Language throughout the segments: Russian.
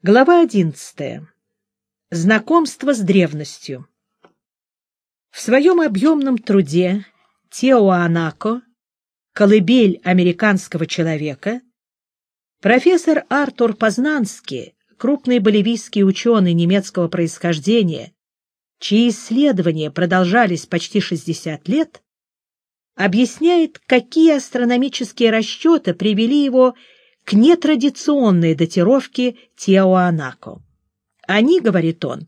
Глава одиннадцатая. Знакомство с древностью. В своем объемном труде Теоанако «Колыбель американского человека» профессор Артур Познанский, крупный боливийский ученый немецкого происхождения, чьи исследования продолжались почти 60 лет, объясняет, какие астрономические расчеты привели его к нетрадиционной датировке Тиауанако. Они, говорит он,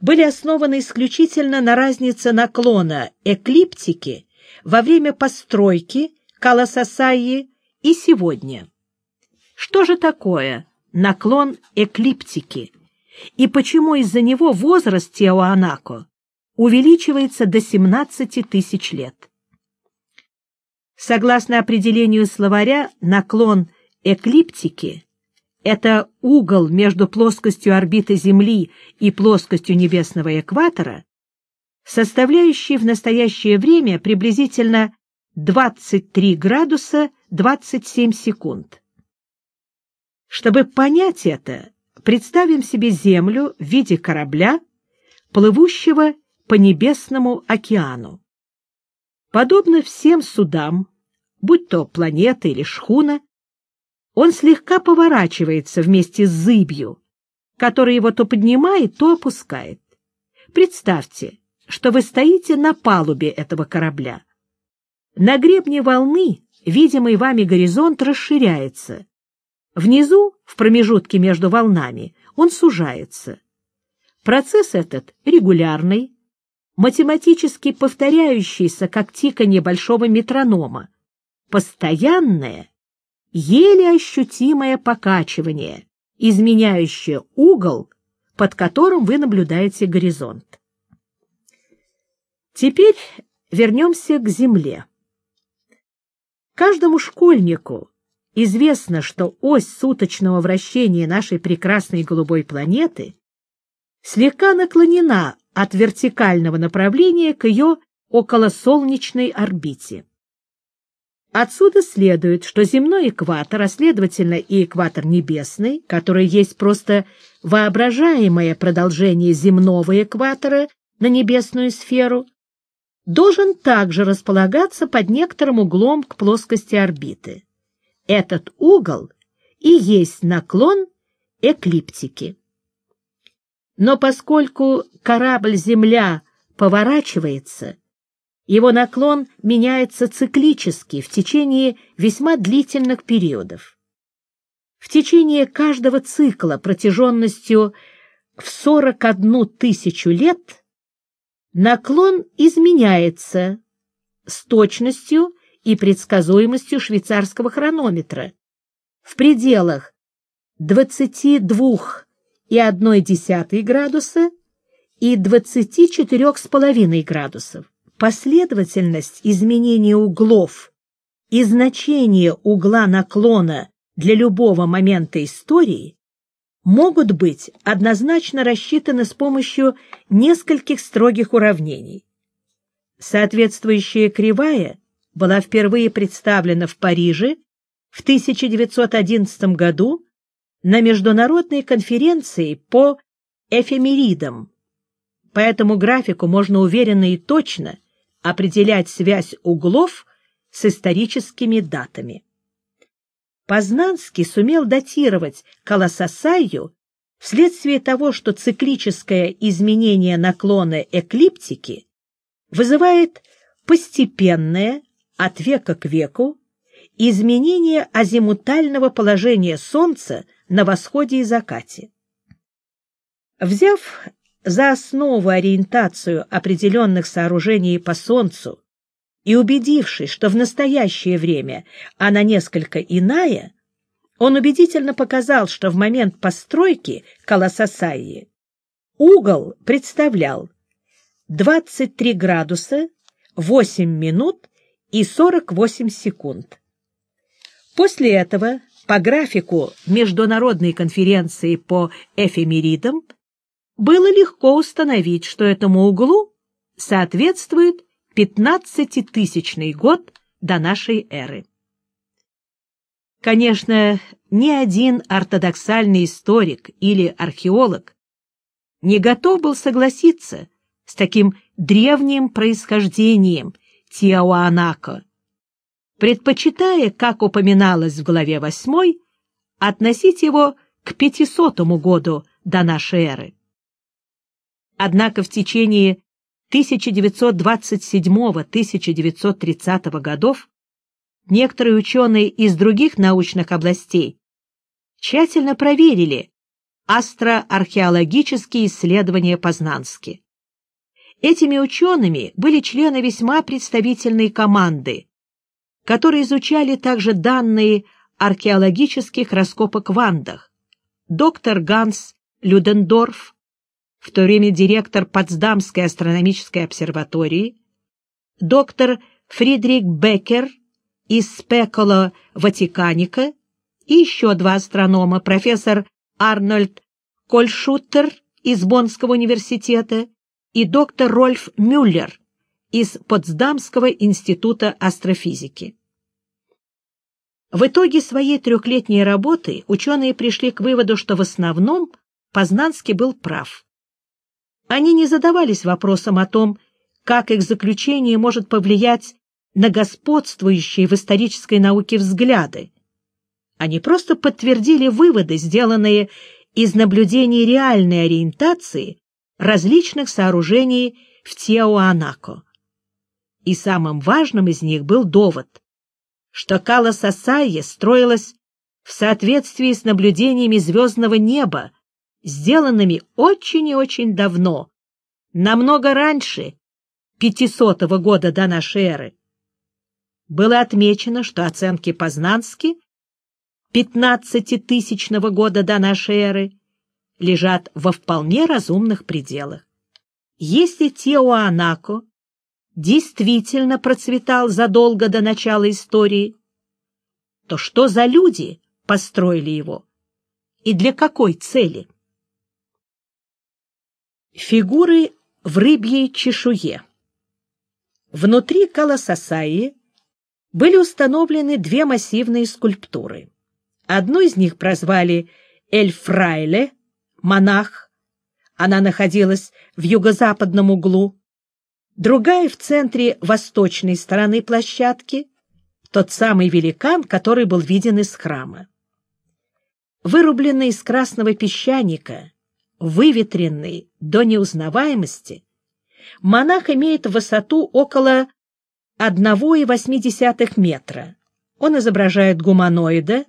были основаны исключительно на разнице наклона эклиптики во время постройки Каласасаи и сегодня. Что же такое наклон эклиптики и почему из-за него возраст Тиауанако увеличивается до 17 тысяч лет? Согласно определению словаря, наклон эклиптики эклиптики — это угол между плоскостью орбиты Земли и плоскостью небесного экватора, составляющий в настоящее время приблизительно 23 градуса 27 секунд. Чтобы понять это, представим себе Землю в виде корабля, плывущего по небесному океану. Подобно всем судам, будь то планета или шхуна, он слегка поворачивается вместе с зыбью, которая его то поднимает, то опускает. Представьте, что вы стоите на палубе этого корабля. На гребне волны видимый вами горизонт расширяется. Внизу, в промежутке между волнами, он сужается. Процесс этот регулярный, математически повторяющийся, как тиканье большого метронома, постоянное еле ощутимое покачивание, изменяющее угол, под которым вы наблюдаете горизонт. Теперь вернемся к Земле. Каждому школьнику известно, что ось суточного вращения нашей прекрасной голубой планеты слегка наклонена от вертикального направления к ее околосолнечной орбите. Отсюда следует, что земной экватор, а следовательно и экватор небесный, который есть просто воображаемое продолжение земного экватора на небесную сферу, должен также располагаться под некоторым углом к плоскости орбиты. Этот угол и есть наклон эклиптики. Но поскольку корабль Земля поворачивается, его наклон меняется циклически в течение весьма длительных периодов. В течение каждого цикла протяженностью в 41 тысячу лет наклон изменяется с точностью и предсказуемостью швейцарского хронометра в пределах 22,1 градуса и 24,5 градусов последовательность изменения углов и значение угла наклона для любого момента истории могут быть однозначно рассчитаны с помощью нескольких строгих уравнений. Соответствующая кривая была впервые представлена в Париже в 1911 году на международной конференции по эфемеридам. По этому графику можно уверенно и точно – определять связь углов с историческими датами. Познанский сумел датировать Колососаю вследствие того, что циклическое изменение наклона эклиптики вызывает постепенное от века к веку изменение азимутального положения Солнца на восходе и закате. Взяв за основу ориентацию определенных сооружений по Солнцу и убедившись, что в настоящее время она несколько иная, он убедительно показал, что в момент постройки Колососаи угол представлял 23 градуса 8 минут и 48 секунд. После этого по графику Международной конференции по эфемеридам было легко установить, что этому углу соответствует 15-тысячный год до нашей эры. Конечно, ни один ортодоксальный историк или археолог не готов был согласиться с таким древним происхождением Тиауанако, предпочитая, как упоминалось в главе 8, относить его к 500 году до нашей эры. Однако в течение 1927-1930 годов некоторые ученые из других научных областей тщательно проверили астроархеологические исследования Познански. Этими учеными были члены весьма представительной команды, которые изучали также данные археологических раскопок в Андах. Доктор Ганс Людендорф, в то время директор Потсдамской астрономической обсерватории, доктор Фридрих Беккер из Спекола Ватиканика и еще два астронома, профессор Арнольд Кольшуттер из Боннского университета и доктор Рольф Мюллер из Потсдамского института астрофизики. В итоге своей трехлетней работы ученые пришли к выводу, что в основном Познанский был прав. Они не задавались вопросом о том, как их заключение может повлиять на господствующие в исторической науке взгляды. Они просто подтвердили выводы, сделанные из наблюдений реальной ориентации различных сооружений в Тиауанако. И самым важным из них был довод, что Кала Сасайя строилась в соответствии с наблюдениями звездного неба, сделанными очень и очень давно, намного раньше 500 года до нашей эры. Было отмечено, что оценки Познански 15-тысячного года до нашей эры лежат во вполне разумных пределах. Если Теоанако действительно процветал задолго до начала истории, то что за люди построили его и для какой цели? Фигуры в рыбьей чешуе. Внутри Каласасаи были установлены две массивные скульптуры. Одну из них прозвали Эль-Фрайле, монах. Она находилась в юго-западном углу. Другая в центре восточной стороны площадки, тот самый великан, который был виден из храма. Вырубленный из красного песчаника, выветренный до неузнаваемости, монах имеет высоту около 1,8 метра. Он изображает гуманоида,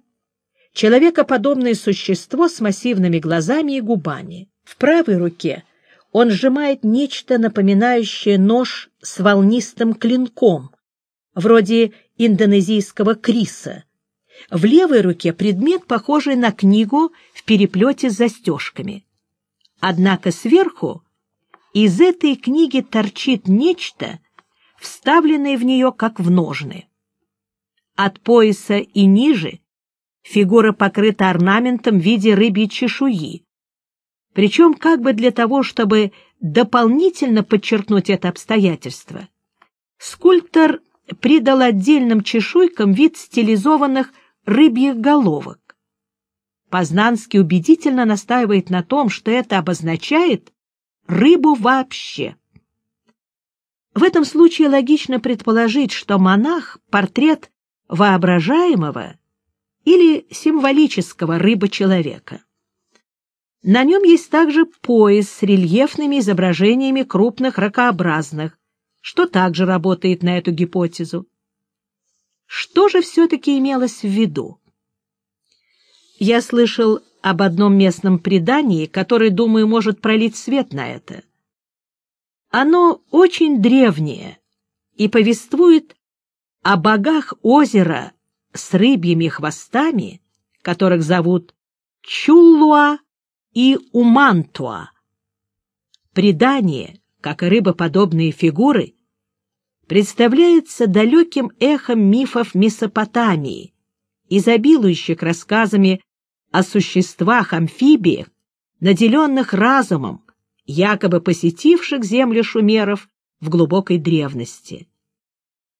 человекоподобное существо с массивными глазами и губами. В правой руке он сжимает нечто напоминающее нож с волнистым клинком, вроде индонезийского криса. В левой руке предмет, похожий на книгу в переплете с застежками. Однако сверху из этой книги торчит нечто, вставленное в нее как в ножны. От пояса и ниже фигура покрыта орнаментом в виде рыбьей чешуи, причем как бы для того, чтобы дополнительно подчеркнуть это обстоятельство. Скульптор придал отдельным чешуйкам вид стилизованных рыбьих головок. Познанский убедительно настаивает на том, что это обозначает рыбу вообще. В этом случае логично предположить, что монах — портрет воображаемого или символического рыба-человека. На нем есть также пояс с рельефными изображениями крупных ракообразных, что также работает на эту гипотезу. Что же все-таки имелось в виду? Я слышал об одном местном предании, которое, думаю, может пролить свет на это. Оно очень древнее и повествует о богах озера с рыбьими хвостами, которых зовут Чуллуа и Умантуа. Предание, как и рыбоподобные фигуры, представляется далеким эхом мифов Месопотамии, изобилующих рассказами о существах-амфибиях, наделенных разумом, якобы посетивших земли шумеров в глубокой древности.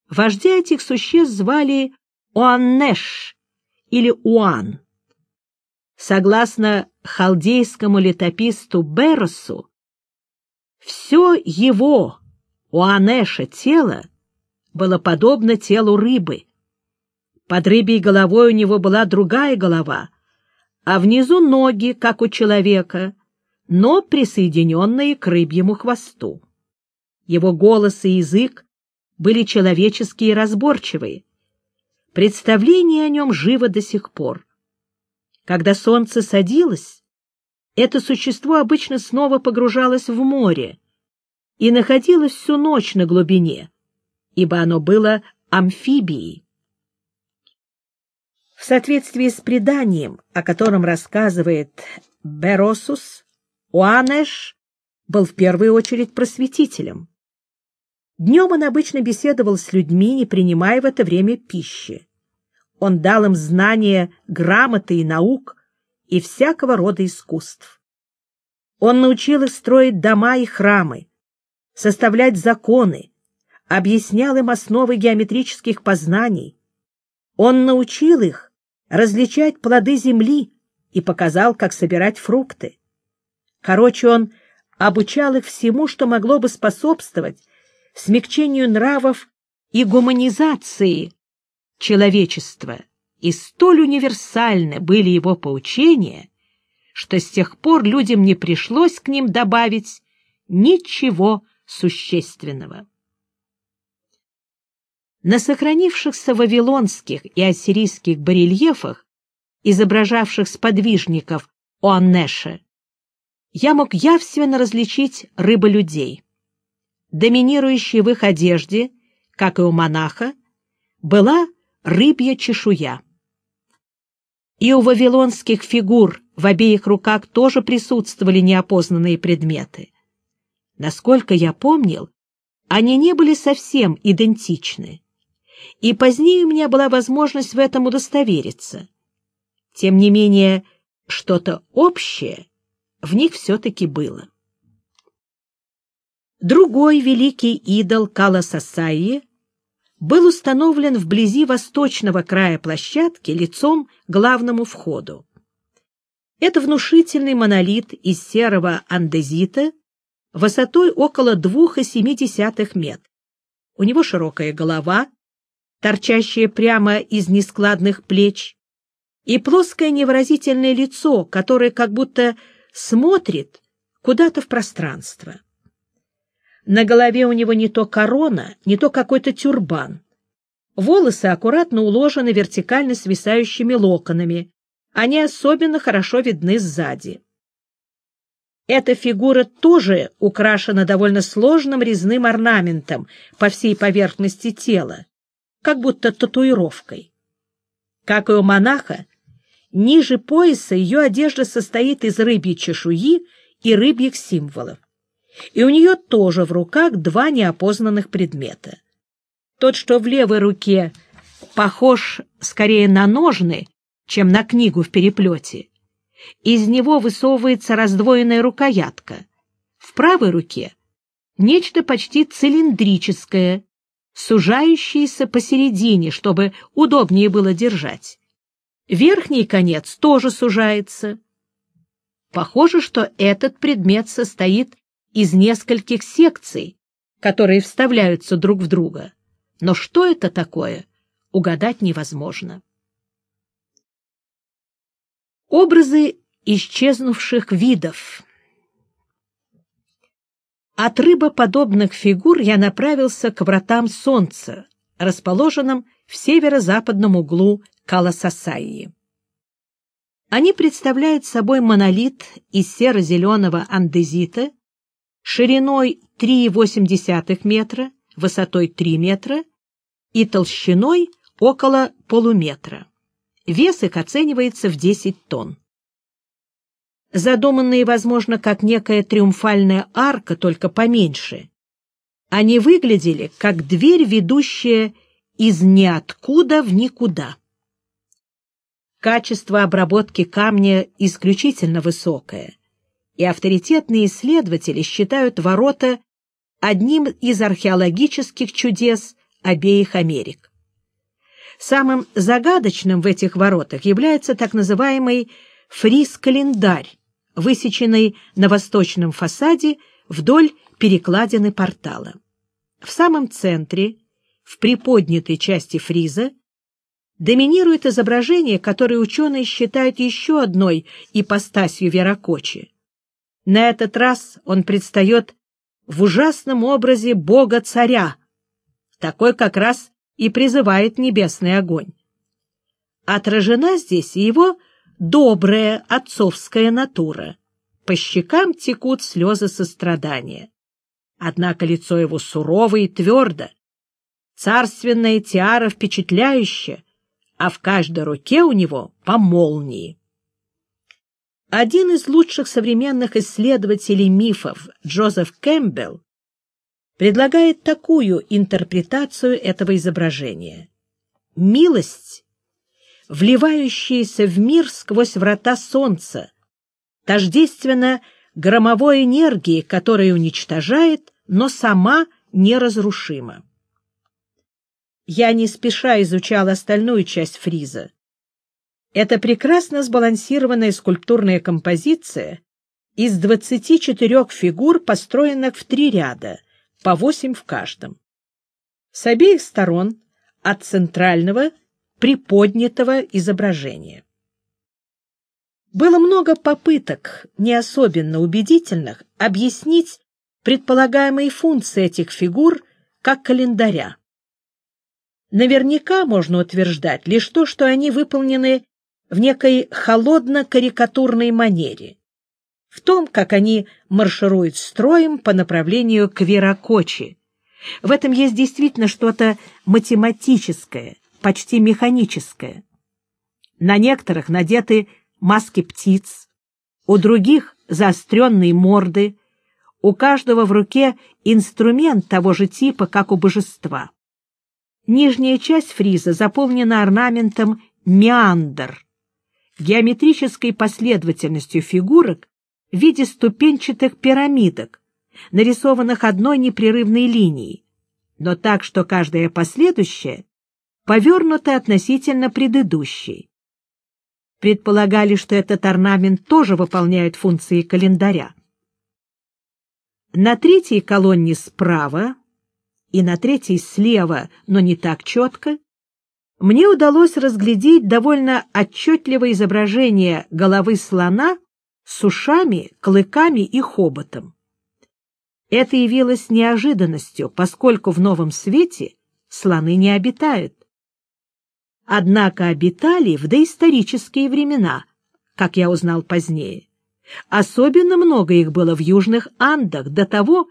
Вождя этих существ звали Оаннеш, или Уан. Согласно халдейскому летописцу Беросу, все его, Уанеша, тело было подобно телу рыбы. Под рыбьей головой у него была другая голова, а внизу ноги, как у человека, но присоединенные к рыбьему хвосту. Его голос и язык были человеческие и разборчивые. Представление о нем живо до сих пор. Когда солнце садилось, это существо обычно снова погружалось в море и находилось всю ночь на глубине, ибо оно было амфибией. В соответствии с преданием, о котором рассказывает Беросус, Уанеш был в первую очередь просветителем. Днем он обычно беседовал с людьми, не принимая в это время пищи. Он дал им знания грамоты и наук и всякого рода искусств. Он научил их строить дома и храмы, составлять законы, объяснял им основы геометрических познаний. Он научил их различать плоды земли и показал, как собирать фрукты. Короче, он обучал их всему, что могло бы способствовать смягчению нравов и гуманизации человечества, и столь универсальны были его поучения, что с тех пор людям не пришлось к ним добавить ничего существенного. На сохранившихся вавилонских и ассирийских барельефах, изображавших сподвижников Оаннеша, я мог явственно различить рыболюдей. Доминирующей в их одежде, как и у монаха, была рыбья чешуя. И у вавилонских фигур в обеих руках тоже присутствовали неопознанные предметы. Насколько я помнил, они не были совсем идентичны, и позднее у меня была возможность в этом удостовериться. Тем не менее, что-то общее в них все-таки было. Другой великий идол Каласасаи был установлен вблизи восточного края площадки лицом к главному входу. Это внушительный монолит из серого андезита высотой около 2,7 метра. У него широкая голова, торчащая прямо из нескладных плеч, и плоское невыразительное лицо, которое как будто смотрит куда-то в пространство. На голове у него не то корона, не то какой-то тюрбан. Волосы аккуратно уложены вертикально свисающими локонами. Они особенно хорошо видны сзади. Эта фигура тоже украшена довольно сложным резным орнаментом по всей поверхности тела, как будто татуировкой. Как и у монаха, ниже пояса ее одежда состоит из рыбьей чешуи и рыбьих символов и у нее тоже в руках два неопознанных предмета. Тот, что в левой руке, похож скорее на ножны, чем на книгу в переплете. Из него высовывается раздвоенная рукоятка. В правой руке нечто почти цилиндрическое, сужающееся посередине, чтобы удобнее было держать. Верхний конец тоже сужается. Похоже, что этот предмет состоит из нескольких секций, которые вставляются друг в друга. Но что это такое, угадать невозможно. Образы исчезнувших видов От рыбоподобных фигур я направился к вратам солнца, расположенным в северо-западном углу Каласасайи. Они представляют собой монолит из серо-зеленого андезита шириной 3,8 метра, высотой 3 метра и толщиной около полуметра. Вес их оценивается в 10 тонн. Задуманные, возможно, как некая триумфальная арка, только поменьше, они выглядели как дверь, ведущая из ниоткуда в никуда. Качество обработки камня исключительно высокое и авторитетные исследователи считают ворота одним из археологических чудес обеих Америк. Самым загадочным в этих воротах является так называемый фриз-календарь, высеченный на восточном фасаде вдоль перекладины портала. В самом центре, в приподнятой части фриза, доминирует изображение, которое ученые считают еще одной ипостасью Веракочи. На этот раз он предстает в ужасном образе бога-царя, такой как раз и призывает небесный огонь. Отражена здесь его добрая отцовская натура. По щекам текут слезы сострадания. Однако лицо его сурово и твердо. Царственная тиара впечатляющая, а в каждой руке у него по молнии. Один из лучших современных исследователей мифов, Джозеф Кэмпбелл, предлагает такую интерпретацию этого изображения. Милость, вливающаяся в мир сквозь врата солнца, тождественно громовой энергии, которая уничтожает, но сама неразрушима. Я не спеша изучал остальную часть фриза. Это прекрасно сбалансированная скульптурная композиция из 24 фигур, построенных в три ряда, по восемь в каждом. С обеих сторон от центрального приподнятого изображения. Было много попыток, не особенно убедительных, объяснить предполагаемые функции этих фигур как календаря. Наверняка можно утверждать лишь то, что они выполнены в некой холодно-карикатурной манере, в том, как они маршируют строем по направлению к Веракочи. В этом есть действительно что-то математическое, почти механическое. На некоторых надеты маски птиц, у других заостренные морды, у каждого в руке инструмент того же типа, как у божества. Нижняя часть фриза заполнена орнаментом меандр, геометрической последовательностью фигурок в виде ступенчатых пирамидок, нарисованных одной непрерывной линией, но так, что каждая последующая повернута относительно предыдущей. Предполагали, что этот орнамент тоже выполняет функции календаря. На третьей колонне справа и на третьей слева, но не так четко, мне удалось разглядеть довольно отчетливое изображение головы слона с ушами, клыками и хоботом. Это явилось неожиданностью, поскольку в новом свете слоны не обитают. Однако обитали в доисторические времена, как я узнал позднее. Особенно много их было в Южных Андах до того,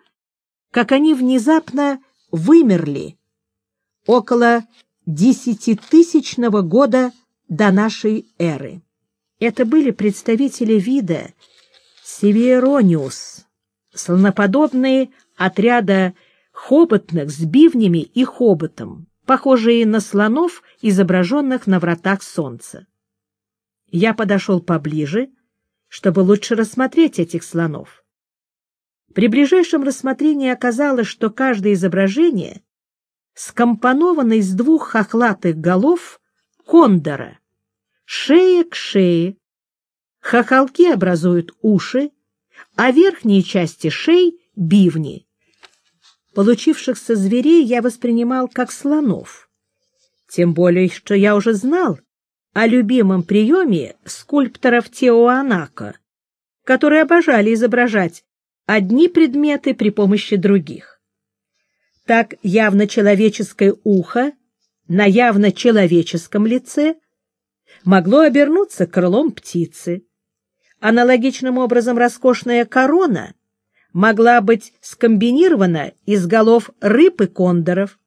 как они внезапно вымерли около десятитысячного года до нашей эры. Это были представители вида Северониус, слоноподобные отряда хоботных с бивнями и хоботом, похожие на слонов, изображенных на вратах солнца. Я подошел поближе, чтобы лучше рассмотреть этих слонов. При ближайшем рассмотрении оказалось, что каждое изображение скомпоновано из двух хохлатых голов кондора, шея к шее. Хохолки образуют уши, а верхние части шеи — бивни. Получившихся зверей я воспринимал как слонов. Тем более, что я уже знал о любимом приеме скульпторов Теоанака, которые обожали изображать одни предметы при помощи других. Так явно человеческое ухо на явно человеческом лице могло обернуться крылом птицы. Аналогичным образом роскошная корона могла быть скомбинирована из голов рыб и кондоров,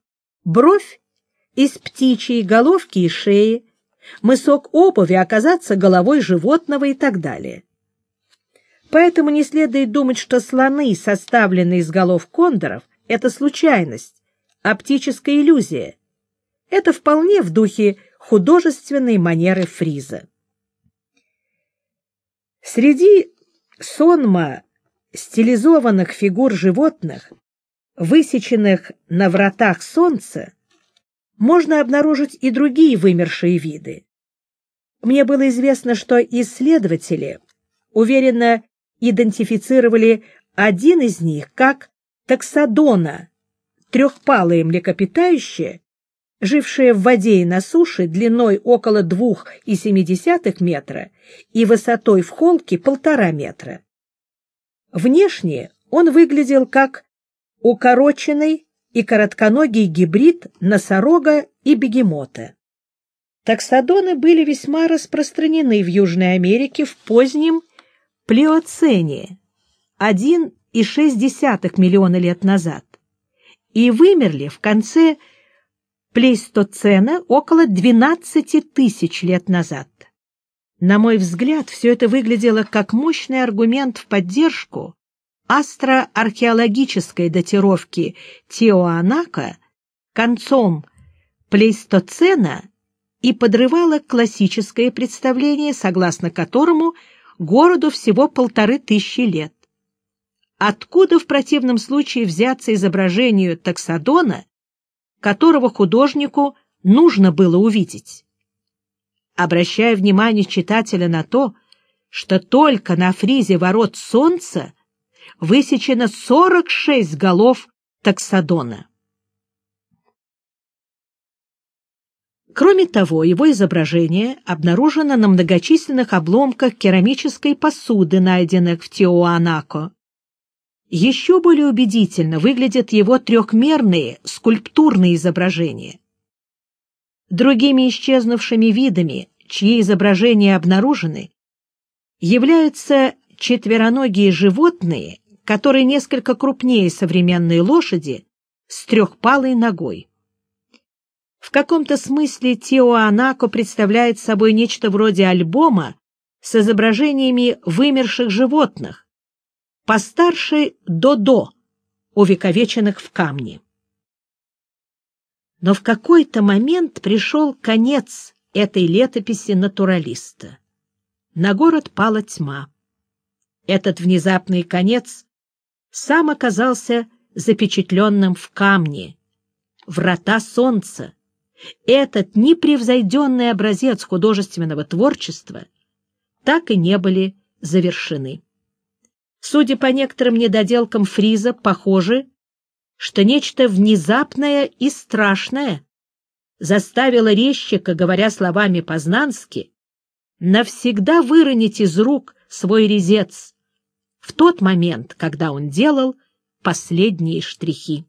бровь из птичьей головки и шеи, мысок обуви оказаться головой животного и так далее. Поэтому не следует думать, что слоны, составленные из голов кондоров, это случайность, оптическая иллюзия. Это вполне в духе художественной манеры фриза. Среди сонма стилизованных фигур животных, высеченных на вратах солнца, можно обнаружить и другие вымершие виды. Мне было известно, что исследователи уверенно идентифицировали один из них как таксодона, трехпалое млекопитающее, жившее в воде и на суше длиной около 2,7 метра и высотой в холке полтора метра. Внешне он выглядел как укороченный и коротконогий гибрид носорога и бегемота. Таксодоны были весьма распространены в Южной Америке в позднем плеоцене 1,6 миллиона лет назад и вымерли в конце плейстоцена около 12 тысяч лет назад. На мой взгляд, все это выглядело как мощный аргумент в поддержку астроархеологической датировки Тиоанака концом плейстоцена и подрывала классическое представление, согласно которому городу всего полторы тысячи лет. Откуда в противном случае взяться изображению таксодона, которого художнику нужно было увидеть? Обращая внимание читателя на то, что только на фризе ворот солнца высечено 46 голов таксодона. Кроме того, его изображение обнаружено на многочисленных обломках керамической посуды, найденных в Тиоанако. Еще более убедительно выглядят его трехмерные скульптурные изображения. Другими исчезнувшими видами, чьи изображения обнаружены, являются четвероногие животные, которые несколько крупнее современной лошади с трехпалой ногой. В каком-то смысле Тиоанако представляет собой нечто вроде альбома с изображениями вымерших животных, постарше Додо, увековеченных в камне. Но в какой-то момент пришел конец этой летописи натуралиста. На город пала тьма. Этот внезапный конец сам оказался запечатленным в камне. Врата солнца, этот непревзойденный образец художественного творчества так и не были завершены. Судя по некоторым недоделкам фриза, похоже, что нечто внезапное и страшное заставило резчика, говоря словами Познански, навсегда выронить из рук свой резец в тот момент, когда он делал последние штрихи.